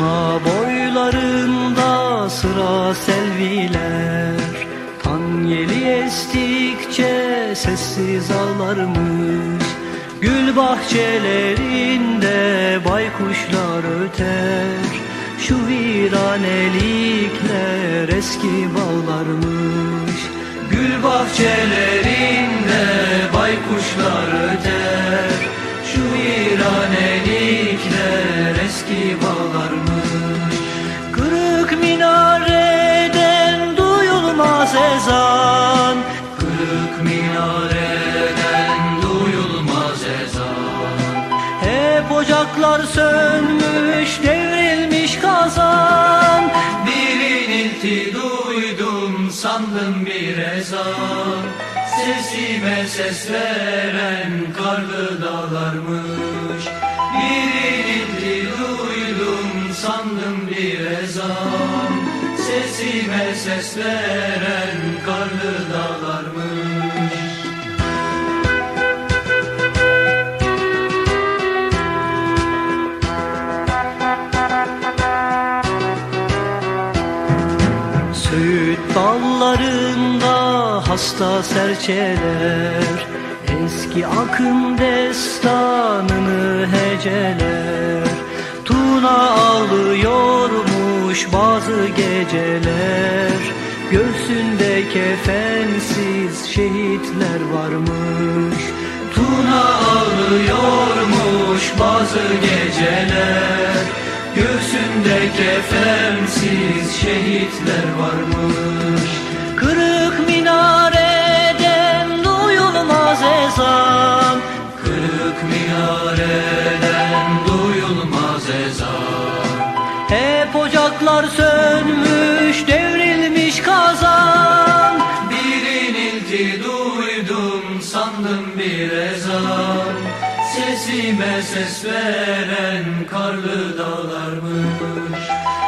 Turna boylarında sıra selviler. Kan yeli estikçe sessiz ağlarmış. Gül bahçelerinde baykuşlar öter. Şu viranelikler eski bağlarmış. Gül bahçelerinde baykuşlar öter. Minareden duyulmaz ezan. Kırık minareden duyulmaz ezan. Hep ocaklar sönmüş devrilmiş kazan. Bir inilti duydum sandım bir ezan. Sesime ses veren karlı dağlarmış. Bir Sesime ses veren karlı dağlarmış? Söğüt dallarında hasta serçeler Eski akım destanını heceler ağlıyormuş bazı geceler Göğsünde kefensiz şehitler varmış. Tuna ağlıyormuş bazı geceler Göğsünde kefensiz şehitler varmış. Kırık minareden duyulmaz ezan Kırık minareden ocaklar sönmüş devrilmiş kazan. Bir inilti duydum sandım bir ezan. Sesime ses veren karlı dağlarmış.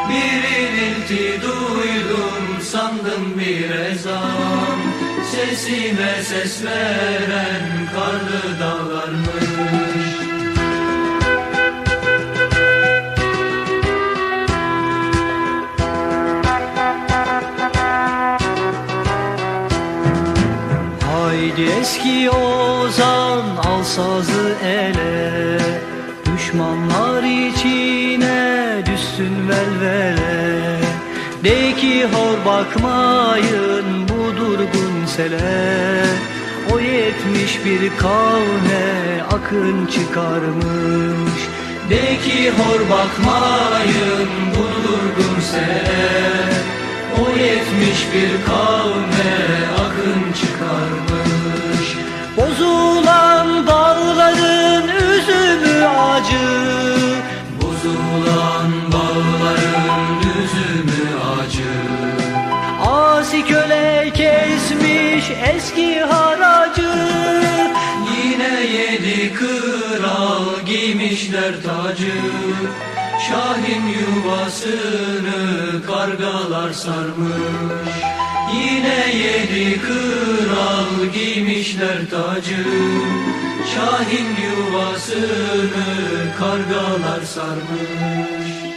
Bir inilti duydum sandım bir ezan. Sesime ses veren karlı dağlarmış Haydi eski ozan al sazı ele. Düşmanlar içine düşsün velvele. De ki hor bakmayın bu durgun sele. O yetmiş bir kavme akın çıkarmış. De ki hor bakmayın bu durgun sele. O yetmiş bir kavme akın çıkarmış Bozulan bağların üzümü acı. Asi köle kesmiş eski haracı. Yine yedi kral giymişler tacı. Şahin yuvasını kargalar sarmış Yine yedi kral giymişler tacı. Şahin yuvasını kargalar sarmış